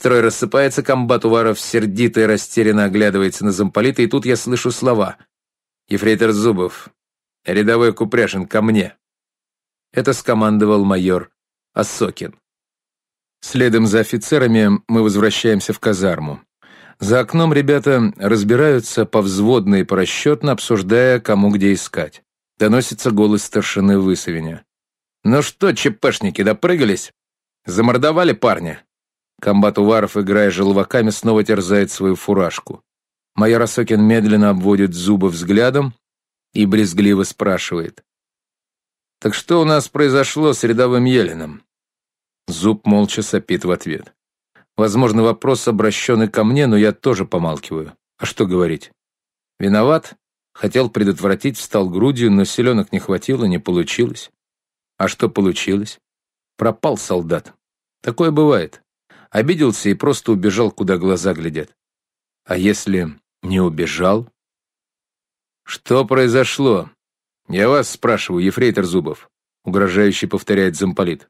Строй рассыпается, комбат Уваров сердито и растерянно оглядывается на замполита, и тут я слышу слова. «Ефрейтор Зубов, рядовой Купряшин, ко мне!» Это скомандовал майор Осокин. Следом за офицерами мы возвращаемся в казарму. За окном ребята разбираются повзводно и порасчетно, обсуждая, кому где искать. Доносится голос старшины Высовиня. «Ну что, ЧПшники, допрыгались? Замордовали парня?» Комбат Уваров, играя желваками, снова терзает свою фуражку. Майор Осокин медленно обводит зубы взглядом и брезгливо спрашивает. «Так что у нас произошло с рядовым Елиным?» Зуб молча сопит в ответ. Возможно, вопрос обращенный ко мне, но я тоже помалкиваю. А что говорить? Виноват? Хотел предотвратить, встал грудью, но селенок не хватило, не получилось. А что получилось? Пропал солдат. Такое бывает. Обиделся и просто убежал, куда глаза глядят. А если не убежал? Что произошло? Я вас спрашиваю, ефрейтор Зубов. Угрожающе повторяет замполит.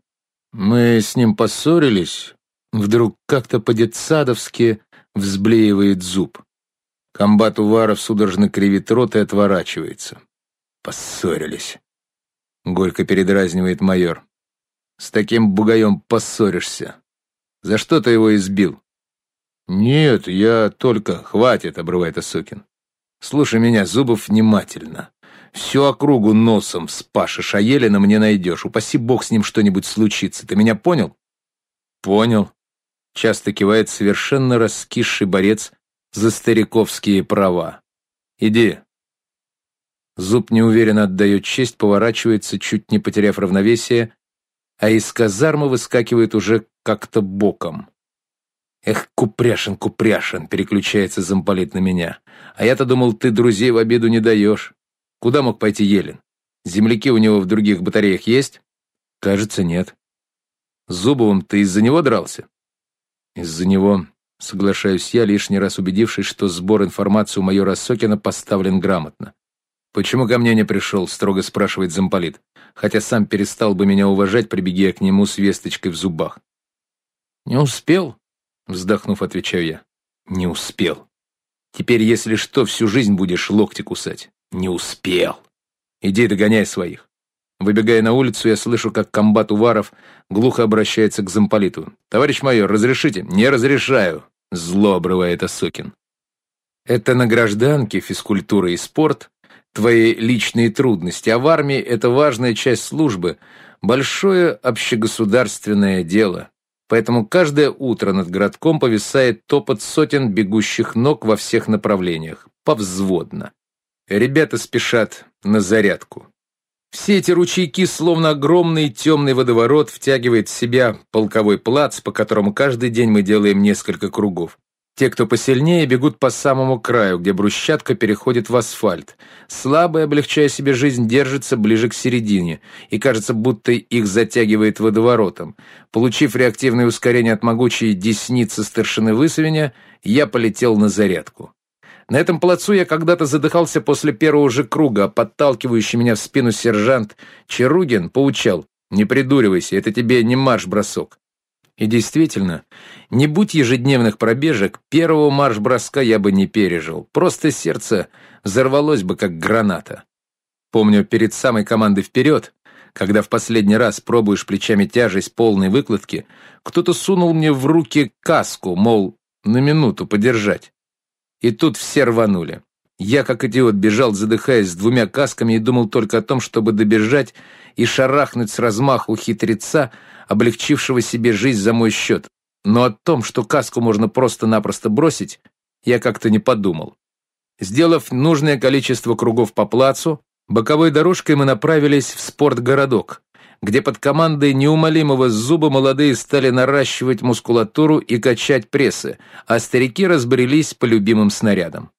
Мы с ним поссорились. Вдруг как-то по-детсадовски взблеивает зуб. Комбат Уваров судорожно кривит рот и отворачивается. Поссорились. Горько передразнивает майор. С таким бугаем поссоришься. За что ты его избил? Нет, я только... Хватит, обрывает Осокин. Слушай меня, Зубов, внимательно. Всю округу носом спашешь, а Елена мне найдешь. Упаси бог с ним что-нибудь случится. Ты меня понял? Понял. Часто кивает совершенно раскисший борец за стариковские права. Иди. Зуб неуверенно отдает честь, поворачивается, чуть не потеряв равновесие, а из казармы выскакивает уже как-то боком. «Эх, Купряшин, Купряшин!» — переключается замполит на меня. «А я-то думал, ты друзей в обиду не даешь. Куда мог пойти Елен? Земляки у него в других батареях есть?» «Кажется, нет». «С Зубовым ты из-за него дрался?» «Из-за него», — соглашаюсь я, лишний раз убедившись, что сбор информации у майора Сокина поставлен грамотно. «Почему ко мне не пришел?» — строго спрашивает замполит, хотя сам перестал бы меня уважать, прибегая к нему с весточкой в зубах. «Не успел?» — вздохнув, отвечаю я. «Не успел. Теперь, если что, всю жизнь будешь локти кусать. Не успел. Иди догоняй своих». Выбегая на улицу, я слышу, как комбат Уваров глухо обращается к замполиту. «Товарищ майор, разрешите?» «Не разрешаю», — зло обрывает Осокин. Это на гражданке, физкультура и спорт, твои личные трудности, а в армии это важная часть службы, большое общегосударственное дело. Поэтому каждое утро над городком повисает топот сотен бегущих ног во всех направлениях, повзводно. Ребята спешат на зарядку. Все эти ручейки, словно огромный темный водоворот, втягивает в себя полковой плац, по которому каждый день мы делаем несколько кругов. Те, кто посильнее, бегут по самому краю, где брусчатка переходит в асфальт. Слабые, облегчая себе жизнь, держатся ближе к середине, и кажется, будто их затягивает водоворотом. Получив реактивное ускорение от могучей десницы старшины Высовиня, я полетел на зарядку. На этом плацу я когда-то задыхался после первого же круга, а подталкивающий меня в спину сержант Чаругин поучал «Не придуривайся, это тебе не марш-бросок». И действительно, не будь ежедневных пробежек, первого марш-броска я бы не пережил. Просто сердце взорвалось бы, как граната. Помню, перед самой командой «Вперед», когда в последний раз пробуешь плечами тяжесть полной выкладки, кто-то сунул мне в руки каску, мол, на минуту подержать. И тут все рванули. Я, как идиот, бежал, задыхаясь с двумя касками, и думал только о том, чтобы добежать и шарахнуть с размаху хитреца, облегчившего себе жизнь за мой счет. Но о том, что каску можно просто-напросто бросить, я как-то не подумал. Сделав нужное количество кругов по плацу, боковой дорожкой мы направились в спортгородок, где под командой неумолимого зуба молодые стали наращивать мускулатуру и качать прессы, а старики разбрелись по любимым снарядам.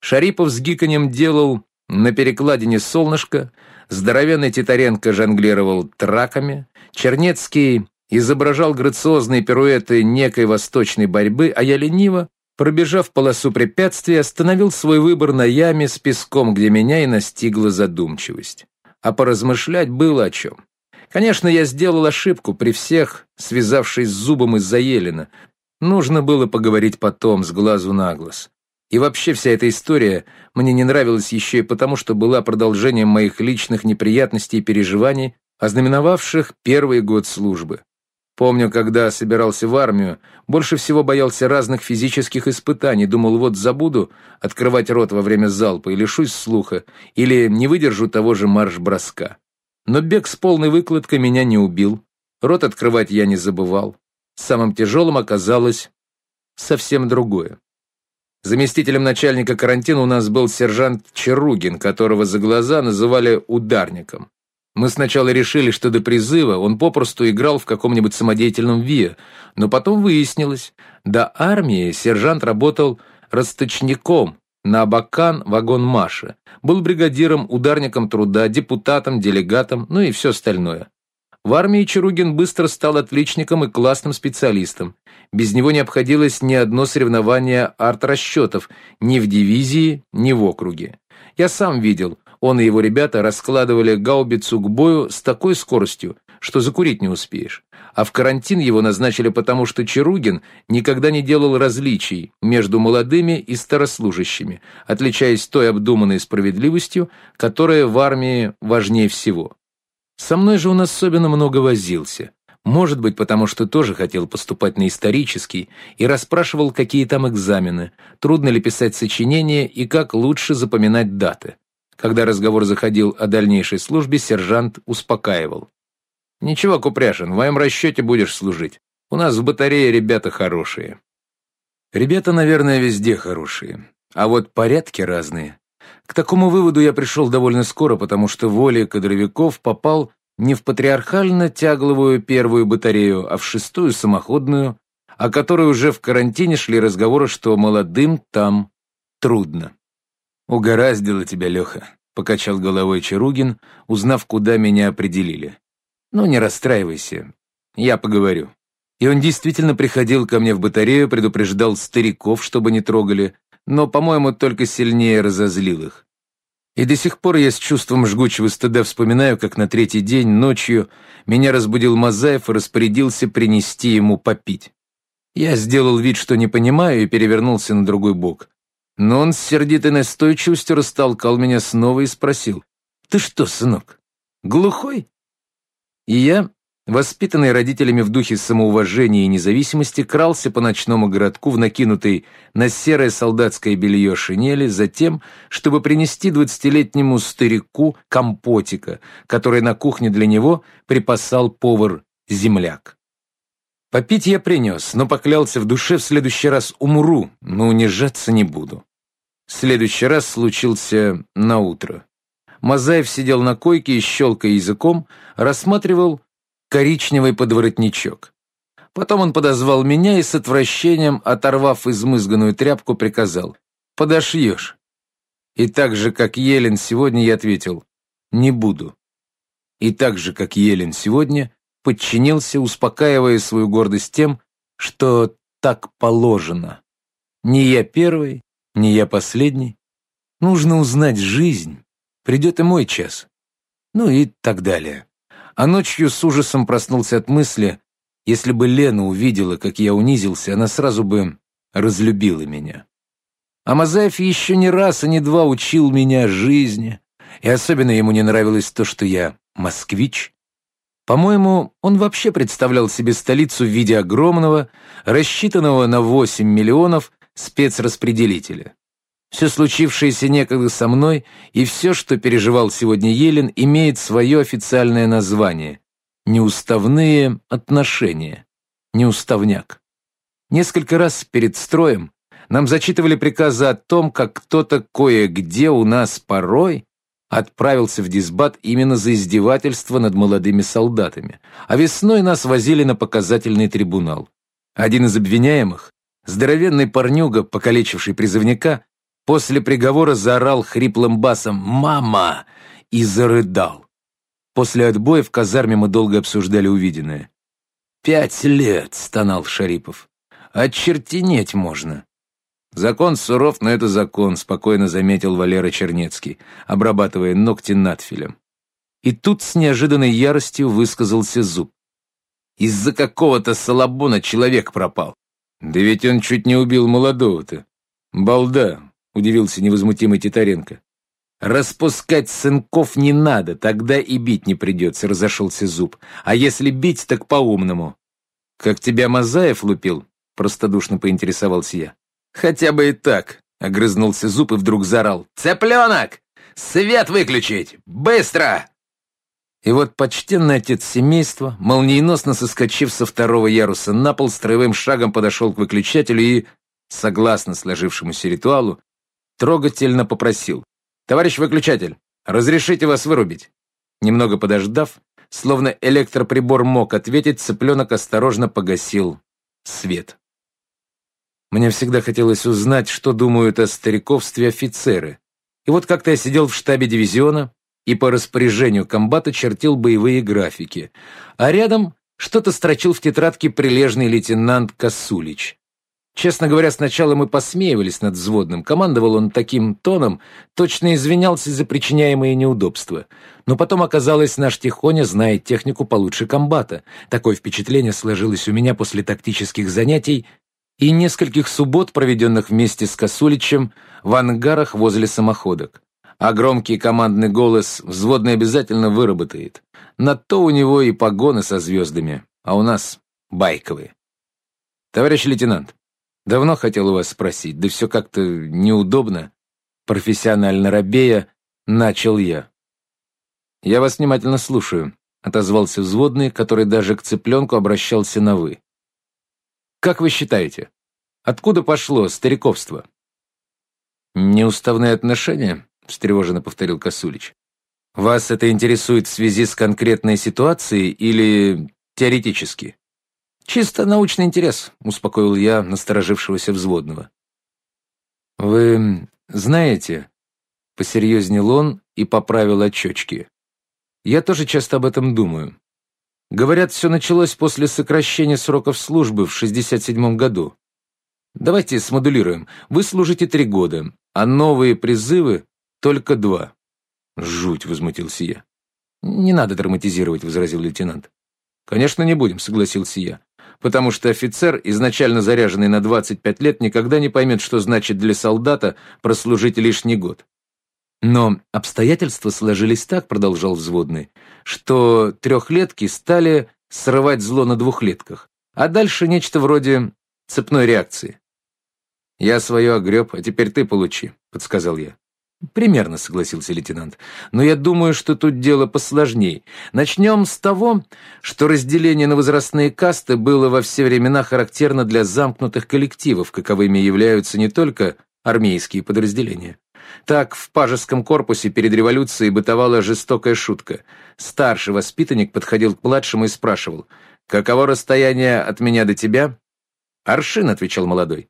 Шарипов с гиканьем делал на перекладине солнышко, Здоровенный Титаренко жонглировал траками, Чернецкий изображал грациозные пируэты некой восточной борьбы, а я лениво, пробежав полосу препятствий, остановил свой выбор на яме с песком, где меня и настигла задумчивость. А поразмышлять было о чем. Конечно, я сделал ошибку при всех, связавшись с зубом из-за Елена, Нужно было поговорить потом, с глазу на глаз. И вообще вся эта история мне не нравилась еще и потому, что была продолжением моих личных неприятностей и переживаний, ознаменовавших первый год службы. Помню, когда собирался в армию, больше всего боялся разных физических испытаний, думал, вот забуду открывать рот во время залпа и лишусь слуха, или не выдержу того же марш-броска. Но бег с полной выкладкой меня не убил, рот открывать я не забывал. Самым тяжелым оказалось совсем другое. Заместителем начальника карантина у нас был сержант Чаругин, которого за глаза называли ударником. Мы сначала решили, что до призыва он попросту играл в каком-нибудь самодеятельном ВИА, но потом выяснилось, до армии сержант работал расточником на Абакан вагон Маши, был бригадиром, ударником труда, депутатом, делегатом, ну и все остальное. В армии Чаругин быстро стал отличником и классным специалистом. Без него не обходилось ни одно соревнование арт-расчетов ни в дивизии, ни в округе. Я сам видел, он и его ребята раскладывали гаубицу к бою с такой скоростью, что закурить не успеешь. А в карантин его назначили потому, что Чаругин никогда не делал различий между молодыми и старослужащими, отличаясь той обдуманной справедливостью, которая в армии важнее всего. Со мной же он особенно много возился. Может быть, потому что тоже хотел поступать на исторический и расспрашивал, какие там экзамены, трудно ли писать сочинения и как лучше запоминать даты. Когда разговор заходил о дальнейшей службе, сержант успокаивал. «Ничего, Купряшин, в моем расчете будешь служить. У нас в батарее ребята хорошие». Ребята, наверное, везде хорошие. А вот порядки разные. К такому выводу я пришел довольно скоро, потому что волей кадровиков попал не в патриархально-тягловую первую батарею, а в шестую самоходную, о которой уже в карантине шли разговоры, что молодым там трудно. «Угораздило тебя, Леха», — покачал головой Чаругин, узнав, куда меня определили. «Ну, не расстраивайся, я поговорю». И он действительно приходил ко мне в батарею, предупреждал стариков, чтобы не трогали, но, по-моему, только сильнее разозлил их. И до сих пор я с чувством жгучего стыда вспоминаю, как на третий день ночью меня разбудил Мазаев и распорядился принести ему попить. Я сделал вид, что не понимаю, и перевернулся на другой бок. Но он с сердитой настойчивостью растолкал меня снова и спросил, «Ты что, сынок, глухой?» И я воспитанный родителями в духе самоуважения и независимости, крался по ночному городку в накинутой на серое солдатское белье шинели за тем, чтобы принести двадцатилетнему старику компотика, который на кухне для него припасал повар-земляк. Попить я принес, но поклялся в душе в следующий раз умру, но унижаться не буду. Следующий раз случился на утро. Мазаев сидел на койке и, щелкая языком, рассматривал коричневый подворотничок. Потом он подозвал меня и с отвращением, оторвав измызганную тряпку, приказал «Подошьешь». И так же, как Елен сегодня, я ответил «Не буду». И так же, как Елен сегодня, подчинился, успокаивая свою гордость тем, что так положено. Не я первый, не я последний. Нужно узнать жизнь. Придет и мой час. Ну и так далее а ночью с ужасом проснулся от мысли, если бы Лена увидела, как я унизился, она сразу бы разлюбила меня. А Мазаев еще не раз, а не два учил меня жизни, и особенно ему не нравилось то, что я москвич. По-моему, он вообще представлял себе столицу в виде огромного, рассчитанного на 8 миллионов спецраспределителя. Все случившееся некогда со мной и все, что переживал сегодня Елен, имеет свое официальное название – неуставные отношения, неуставняк. Несколько раз перед строем нам зачитывали приказы о том, как кто-то кое-где у нас порой отправился в дисбат именно за издевательство над молодыми солдатами, а весной нас возили на показательный трибунал. Один из обвиняемых, здоровенный парнюга, покалечивший призывника, После приговора заорал хриплым басом «Мама!» и зарыдал. После отбоя в казарме мы долго обсуждали увиденное. «Пять лет!» — стонал Шарипов. «Очертенеть можно!» «Закон суров, но это закон», — спокойно заметил Валера Чернецкий, обрабатывая ногти надфилем. И тут с неожиданной яростью высказался зуб. «Из-за какого-то салабона человек пропал. Да ведь он чуть не убил молодого-то. Балда, удивился невозмутимый Титаренко. «Распускать сынков не надо, тогда и бить не придется», — разошелся зуб. «А если бить, так по-умному». «Как тебя Мазаев лупил?» — простодушно поинтересовался я. «Хотя бы и так», — огрызнулся зуб и вдруг заорал. «Цыпленок! Свет выключить! Быстро!» И вот почтенный отец семейства, молниеносно соскочив со второго яруса на пол, строевым шагом подошел к выключателю и, согласно сложившемуся ритуалу, трогательно попросил. «Товарищ выключатель, разрешите вас вырубить?» Немного подождав, словно электроприбор мог ответить, цыпленок осторожно погасил свет. Мне всегда хотелось узнать, что думают о стариковстве офицеры. И вот как-то я сидел в штабе дивизиона и по распоряжению комбата чертил боевые графики, а рядом что-то строчил в тетрадке прилежный лейтенант Косулич. Честно говоря, сначала мы посмеивались над взводным. Командовал он таким тоном, точно извинялся за причиняемые неудобства. Но потом оказалось, наш Тихоня знает технику получше комбата. Такое впечатление сложилось у меня после тактических занятий и нескольких суббот, проведенных вместе с Косуличем в ангарах возле самоходок. А громкий командный голос взводный обязательно выработает. На то у него и погоны со звездами, а у нас байковые. Товарищ лейтенант, Давно хотел у вас спросить, да все как-то неудобно. Профессионально робея, начал я. Я вас внимательно слушаю, отозвался взводный, который даже к цыпленку обращался на «вы». Как вы считаете, откуда пошло стариковство? Неуставные отношения? встревоженно повторил Косулич. Вас это интересует в связи с конкретной ситуацией или теоретически? «Чисто научный интерес», — успокоил я насторожившегося взводного. «Вы знаете...» — посерьезнел он и поправил очечки. «Я тоже часто об этом думаю. Говорят, все началось после сокращения сроков службы в 67 году. Давайте смодулируем. Вы служите три года, а новые призывы только два». «Жуть», — возмутился я. «Не надо драматизировать», — возразил лейтенант. «Конечно, не будем», — согласился я потому что офицер, изначально заряженный на 25 лет, никогда не поймет, что значит для солдата прослужить лишний год. Но обстоятельства сложились так, продолжал взводный, что трехлетки стали срывать зло на двухлетках, а дальше нечто вроде цепной реакции. «Я свое огреб, а теперь ты получи», — подсказал я. «Примерно», — согласился лейтенант. «Но я думаю, что тут дело посложней. Начнем с того, что разделение на возрастные касты было во все времена характерно для замкнутых коллективов, каковыми являются не только армейские подразделения. Так, в пажеском корпусе перед революцией бытовала жестокая шутка. Старший воспитанник подходил к младшему и спрашивал, «Каково расстояние от меня до тебя?» «Аршин», — отвечал молодой.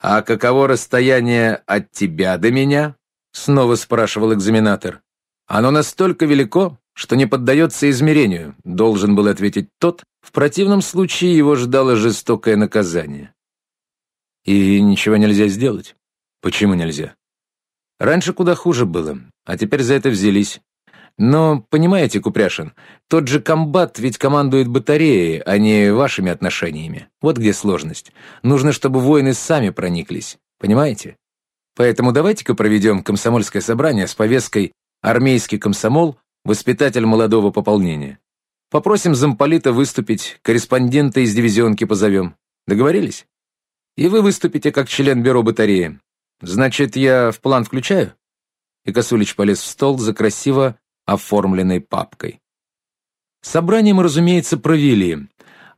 «А каково расстояние от тебя до меня?» Снова спрашивал экзаменатор. Оно настолько велико, что не поддается измерению, должен был ответить тот, в противном случае его ждало жестокое наказание. И ничего нельзя сделать. Почему нельзя? Раньше куда хуже было, а теперь за это взялись. Но, понимаете, Купряшин, тот же комбат ведь командует батареей, а не вашими отношениями. Вот где сложность. Нужно, чтобы воины сами прониклись. Понимаете? Поэтому давайте-ка проведем комсомольское собрание с повесткой «Армейский комсомол. Воспитатель молодого пополнения». Попросим замполита выступить, корреспондента из дивизионки позовем. Договорились? И вы выступите как член бюро батареи. Значит, я в план включаю?» И Косулич полез в стол за красиво оформленной папкой. Собрание мы, разумеется, провели,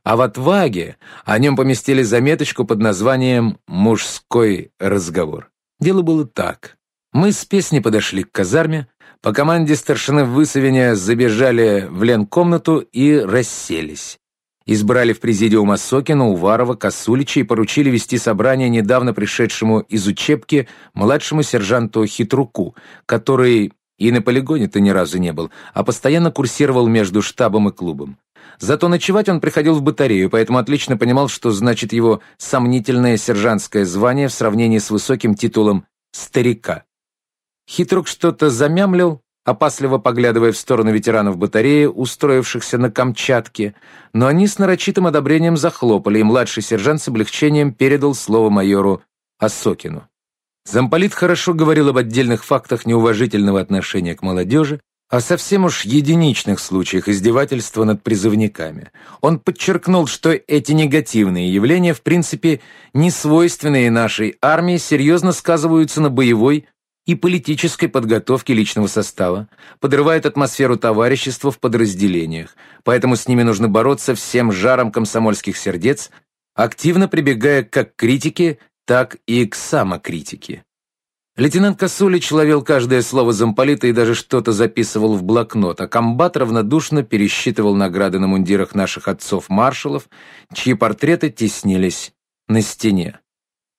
а в «Отваге» о нем поместили заметочку под названием «Мужской разговор». Дело было так. Мы с песней подошли к казарме, по команде старшины Высовиня забежали в ленкомнату и расселись. Избрали в президиум Осокина, Уварова, Косулича и поручили вести собрание недавно пришедшему из учебки младшему сержанту Хитруку, который и на полигоне-то ни разу не был, а постоянно курсировал между штабом и клубом. Зато ночевать он приходил в батарею, поэтому отлично понимал, что значит его сомнительное сержантское звание в сравнении с высоким титулом «старика». Хитрук что-то замямлил, опасливо поглядывая в сторону ветеранов батареи, устроившихся на Камчатке, но они с нарочитым одобрением захлопали, и младший сержант с облегчением передал слово майору Осокину. Замполит хорошо говорил об отдельных фактах неуважительного отношения к молодежи, о совсем уж единичных случаях издевательства над призывниками. Он подчеркнул, что эти негативные явления, в принципе, не свойственные нашей армии, серьезно сказываются на боевой и политической подготовке личного состава, подрывают атмосферу товарищества в подразделениях, поэтому с ними нужно бороться всем жаром комсомольских сердец, активно прибегая как к критике, так и к самокритике. Лейтенант Косулич ловил каждое слово замполита и даже что-то записывал в блокнот, а комбат равнодушно пересчитывал награды на мундирах наших отцов-маршалов, чьи портреты теснились на стене.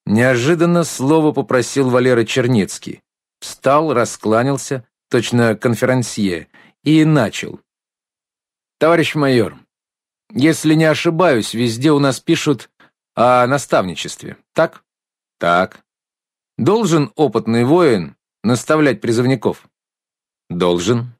Неожиданно слово попросил Валера Чернецкий. Встал, раскланялся, точно конферансье, и начал. «Товарищ майор, если не ошибаюсь, везде у нас пишут о наставничестве, так?» «Так». Должен опытный воин наставлять призывников? Должен.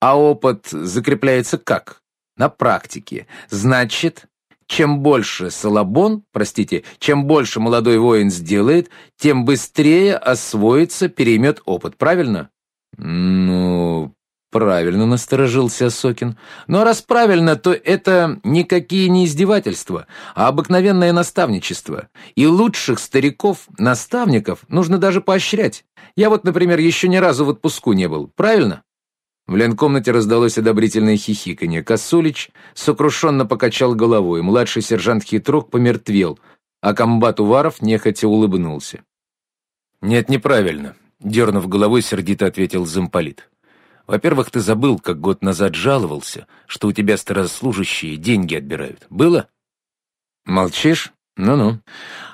А опыт закрепляется как? На практике. Значит, чем больше Салабон, простите, чем больше молодой воин сделает, тем быстрее освоится, переймет опыт, правильно? Ну, Правильно насторожился Сокин. Но раз правильно, то это никакие не издевательства, а обыкновенное наставничество. И лучших стариков, наставников, нужно даже поощрять. Я вот, например, еще ни разу в отпуску не был. Правильно? В ленкомнате раздалось одобрительное хихиканье. Косулич сокрушенно покачал головой. Младший сержант Хитрук помертвел, а комбат Уваров нехотя улыбнулся. «Нет, неправильно», — дернув головой, сердито ответил замполит. Во-первых, ты забыл, как год назад жаловался, что у тебя старослужащие деньги отбирают. Было? Молчишь? Ну-ну.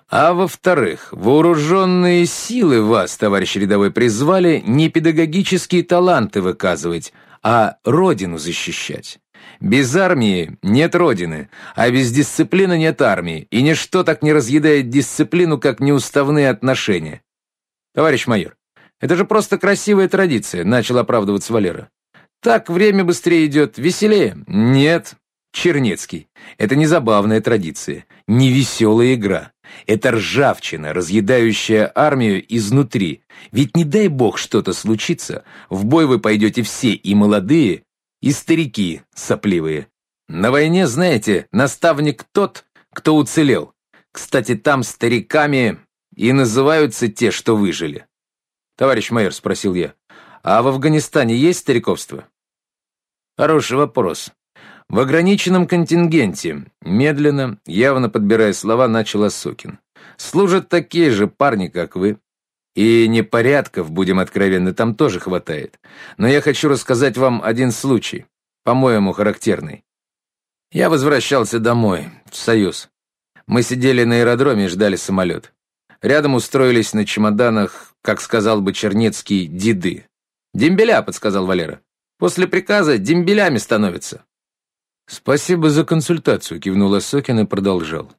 А во-вторых, вооруженные силы вас, товарищ рядовой, призвали не педагогические таланты выказывать, а родину защищать. Без армии нет родины, а без дисциплины нет армии, и ничто так не разъедает дисциплину, как неуставные отношения. Товарищ майор, это же просто красивая традиция», — начал оправдываться Валера. «Так время быстрее идет, веселее». «Нет, Чернецкий, это не забавная традиция, не веселая игра. Это ржавчина, разъедающая армию изнутри. Ведь не дай бог что-то случится, в бой вы пойдете все, и молодые, и старики сопливые. На войне, знаете, наставник тот, кто уцелел. Кстати, там стариками и называются те, что выжили. «Товарищ майор», — спросил я, — «а в Афганистане есть стариковство?» «Хороший вопрос. В ограниченном контингенте, медленно, явно подбирая слова, начал Осокин. Служат такие же парни, как вы. И непорядков, будем откровенны, там тоже хватает. Но я хочу рассказать вам один случай, по-моему, характерный. Я возвращался домой, в Союз. Мы сидели на аэродроме и ждали самолет. Рядом устроились на чемоданах, как сказал бы Чернецкий, деды. «Дембеля», — подсказал Валера. «После приказа дембелями становятся». «Спасибо за консультацию», — кивнул Осокин и продолжал.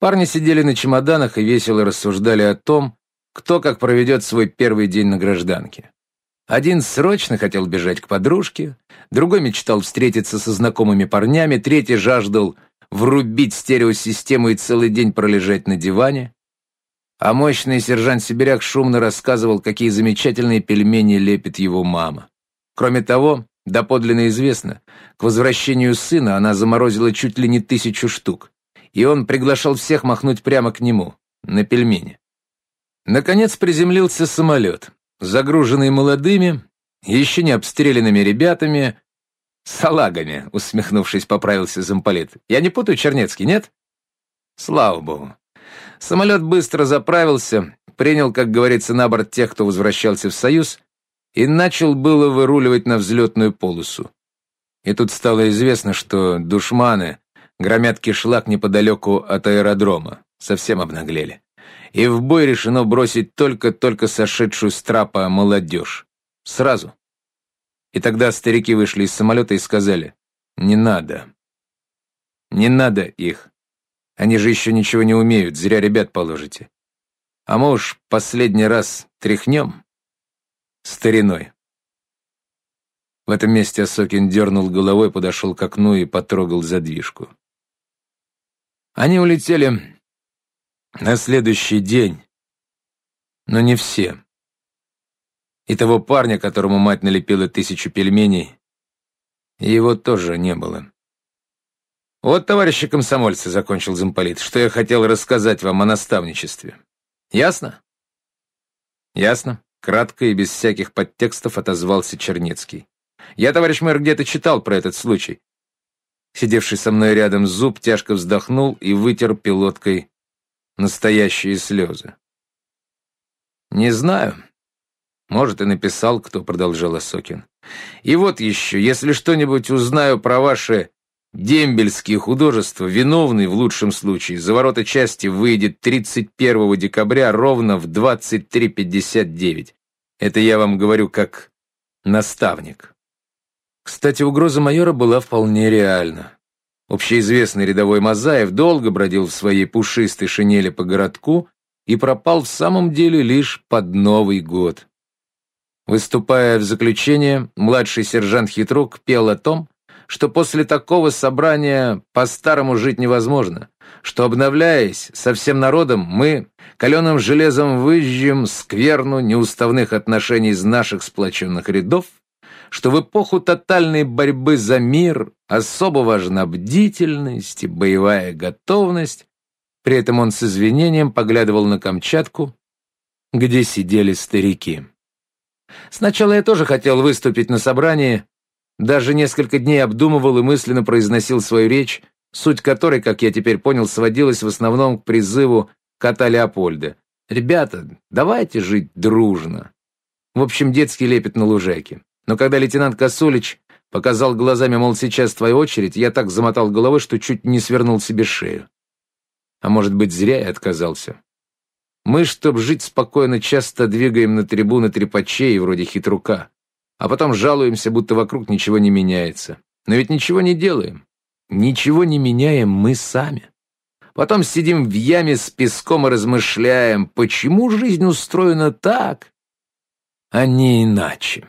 Парни сидели на чемоданах и весело рассуждали о том, кто как проведет свой первый день на гражданке. Один срочно хотел бежать к подружке, другой мечтал встретиться со знакомыми парнями, третий жаждал врубить стереосистему и целый день пролежать на диване а мощный сержант-сибиряк шумно рассказывал, какие замечательные пельмени лепит его мама. Кроме того, доподлинно известно, к возвращению сына она заморозила чуть ли не тысячу штук, и он приглашал всех махнуть прямо к нему, на пельмени. Наконец приземлился самолет, загруженный молодыми, еще не обстрелянными ребятами, салагами, усмехнувшись, поправился замполит. Я не путаю, Чернецкий, нет? Слава богу. Самолет быстро заправился, принял, как говорится, на борт тех, кто возвращался в Союз, и начал было выруливать на взлетную полосу. И тут стало известно, что душманы громят кишлак неподалеку от аэродрома, совсем обнаглели. И в бой решено бросить только-только сошедшую с трапа молодежь. Сразу. И тогда старики вышли из самолета и сказали, «Не надо. Не надо их. Они же еще ничего не умеют, зря ребят положите. А мы уж последний раз тряхнем стариной. В этом месте Осокин дернул головой, подошел к окну и потрогал задвижку. Они улетели на следующий день, но не все. И того парня, которому мать налепила тысячу пельменей, его тоже не было. Вот, товарищи комсомольцы, закончил замполит, что я хотел рассказать вам о наставничестве. Ясно? Ясно. Кратко и без всяких подтекстов отозвался Чернецкий. Я, товарищ мэр, где-то читал про этот случай. Сидевший со мной рядом зуб тяжко вздохнул и вытер пилоткой настоящие слезы. «Не знаю. Может, и написал кто», — продолжал Осокин. «И вот еще, если что-нибудь узнаю про ваши дембельские художества, виновный в лучшем случае за ворота части выйдет 31 декабря ровно в 23.59. Это я вам говорю как наставник». Кстати, угроза майора была вполне реальна. Общеизвестный рядовой Мазаев долго бродил в своей пушистой шинели по городку и пропал в самом деле лишь под Новый год. Выступая в заключение, младший сержант Хитрук пел о том, что после такого собрания по-старому жить невозможно, что, обновляясь со всем народом, мы каленым железом выжжем скверну неуставных отношений из наших сплоченных рядов что в эпоху тотальной борьбы за мир особо важна бдительность и боевая готовность. При этом он с извинением поглядывал на Камчатку, где сидели старики. Сначала я тоже хотел выступить на собрании, даже несколько дней обдумывал и мысленно произносил свою речь, суть которой, как я теперь понял, сводилась в основном к призыву кота Леопольда. «Ребята, давайте жить дружно». В общем, детский лепет на лужайке. Но когда лейтенант Косулич показал глазами, мол, сейчас твоя очередь, я так замотал головой, что чуть не свернул себе шею. А может быть, зря я отказался. Мы, чтоб жить спокойно, часто двигаем на трибуны трепачей вроде хитрука, а потом жалуемся, будто вокруг ничего не меняется. Но ведь ничего не делаем. Ничего не меняем мы сами. Потом сидим в яме с песком и размышляем, почему жизнь устроена так, а не иначе.